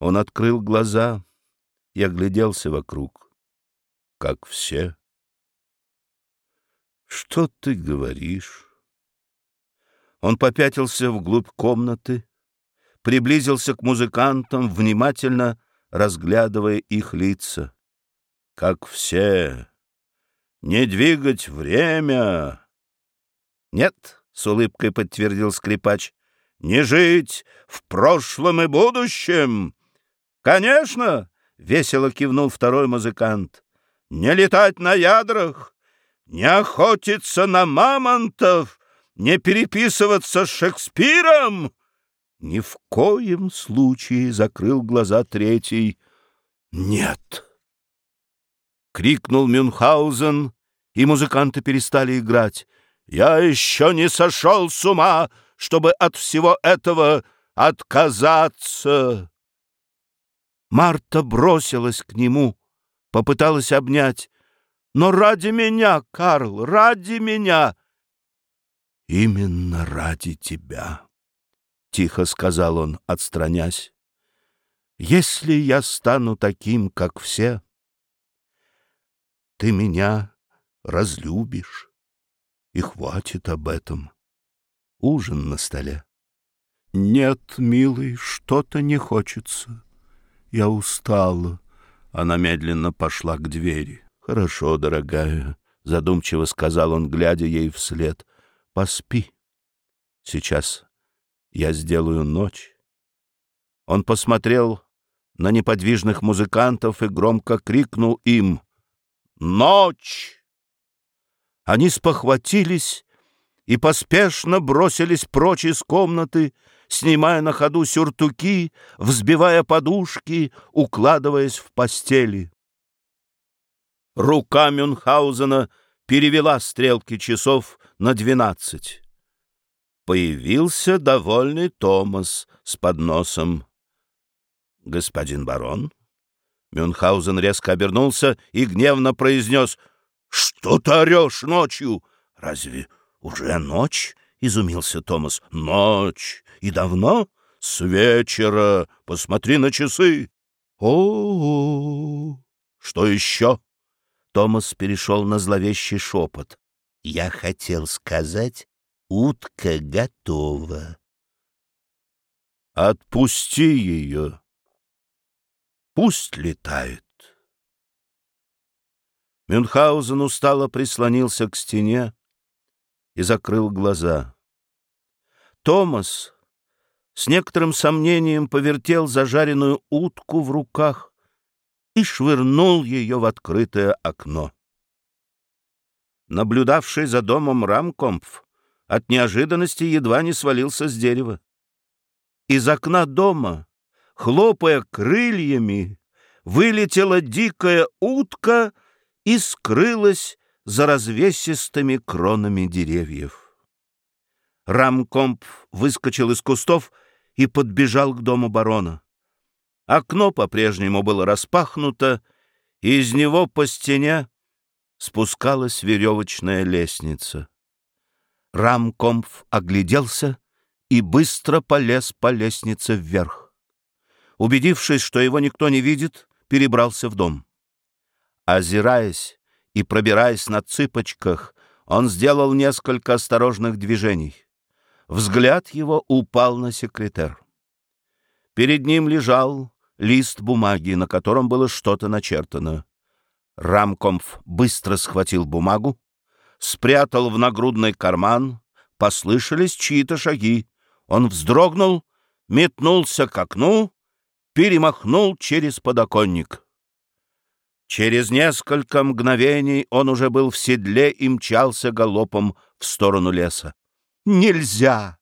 Он открыл глаза и огляделся вокруг, как все. «Что ты говоришь?» Он попятился вглубь комнаты, приблизился к музыкантам, внимательно разглядывая их лица. «Как все! Не двигать время!» «Нет», — с улыбкой подтвердил скрипач, — «не жить в прошлом и будущем!» «Конечно!» — весело кивнул второй музыкант. «Не летать на ядрах, не охотиться на мамонтов, не переписываться с Шекспиром!» Ни в коем случае закрыл глаза третий. «Нет!» — крикнул Мюнхгаузен, и музыканты перестали играть. «Я еще не сошел с ума, чтобы от всего этого отказаться!» Марта бросилась к нему, попыталась обнять. «Но ради меня, Карл, ради меня!» «Именно ради тебя!» — тихо сказал он, отстранясь. «Если я стану таким, как все, ты меня разлюбишь, и хватит об этом. Ужин на столе». «Нет, милый, что-то не хочется. Я устала». Она медленно пошла к двери. «Хорошо, дорогая», — задумчиво сказал он, глядя ей вслед. «Поспи. Сейчас я сделаю ночь. Он посмотрел на неподвижных музыкантов и громко крикнул им «Ночь!». Они спохватились и поспешно бросились прочь из комнаты, снимая на ходу сюртуки, взбивая подушки, укладываясь в постели. Рука Мюнхгаузена перевела стрелки часов на двенадцать появился довольный Томас с подносом. «Господин барон?» Мюнхгаузен резко обернулся и гневно произнес «Что ты орешь ночью? Разве уже ночь?» — изумился Томас. «Ночь! И давно? С вечера! Посмотри на часы!» «О-о-о! Что еще?» Томас перешел на зловещий шепот. «Я хотел сказать, Утка готова. Отпусти ее. Пусть летает. Мюнхгаузен устало прислонился к стене и закрыл глаза. Томас с некоторым сомнением повертел зажаренную утку в руках и швырнул ее в открытое окно. Наблюдавший за домом Рамкомпф от неожиданности едва не свалился с дерева. Из окна дома, хлопая крыльями, вылетела дикая утка и скрылась за развесистыми кронами деревьев. Рамкомп выскочил из кустов и подбежал к дому барона. Окно по-прежнему было распахнуто, и из него по стене спускалась веревочная лестница. Рамкомф огляделся и быстро полез по лестнице вверх. Убедившись, что его никто не видит, перебрался в дом. Озираясь и пробираясь на цыпочках, он сделал несколько осторожных движений. Взгляд его упал на секретер. Перед ним лежал лист бумаги, на котором было что-то начертано. Рамкомф быстро схватил бумагу, спрятал в нагрудный карман, послышались чьи-то шаги. Он вздрогнул, метнулся к окну, перемахнул через подоконник. Через несколько мгновений он уже был в седле и мчался галопом в сторону леса. «Нельзя!